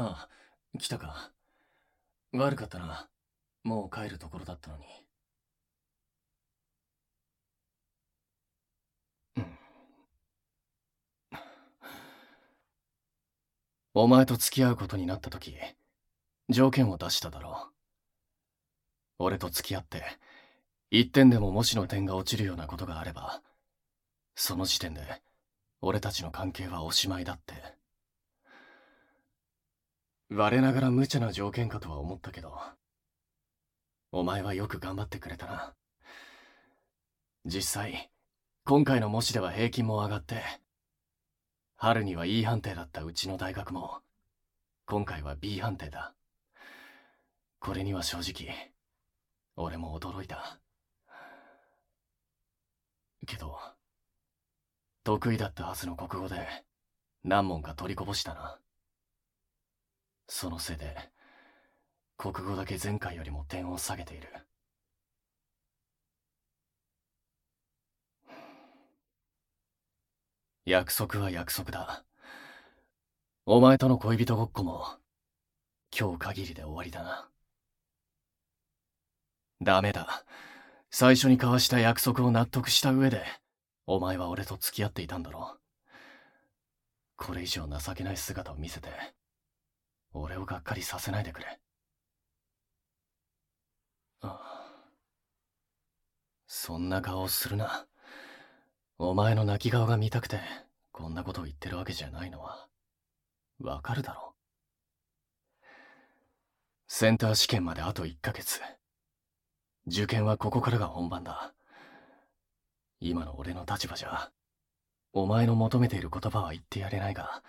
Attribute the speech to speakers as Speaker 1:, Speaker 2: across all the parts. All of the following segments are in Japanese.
Speaker 1: なあ、来たか。悪かったな。もう帰るところだったのに。お前と付き合うことになった時、条件を出しただろう。俺と付き合って、一点でももしの点が落ちるようなことがあれば、その時点で、俺たちの関係はおしまいだって。我ながら無茶な条件かとは思ったけど、お前はよく頑張ってくれたな。実際、今回の模試では平均も上がって、春には E 判定だったうちの大学も、今回は B 判定だ。これには正直、俺も驚いた。けど、得意だったはずの国語で、何問か取りこぼしたな。そのせいで、国語だけ前回よりも点を下げている。約束は約束だ。お前との恋人ごっこも、今日限りで終わりだな。ダメだ。最初に交わした約束を納得した上で、お前は俺と付き合っていたんだろう。これ以上情けない姿を見せて、俺をがっかりさせないでくれ。ああ。そんな顔をするな。お前の泣き顔が見たくて、こんなことを言ってるわけじゃないのは、わかるだろう。センター試験まであと1ヶ月。受験はここからが本番だ。今の俺の立場じゃ、お前の求めている言葉は言ってやれないが、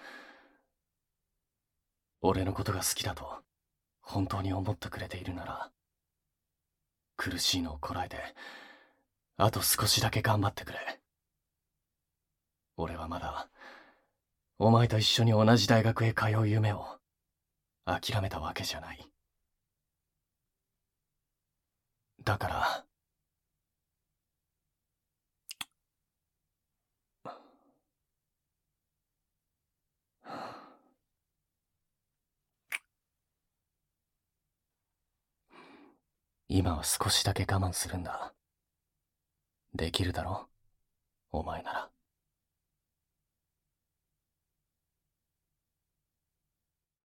Speaker 1: 俺のことが好きだと、本当に思ってくれているなら、苦しいのをこらえて、あと少しだけ頑張ってくれ。俺はまだ、お前と一緒に同じ大学へ通う夢を諦めたわけじゃない。だから、今は少しだけ我慢するんだ。できるだろお前なら。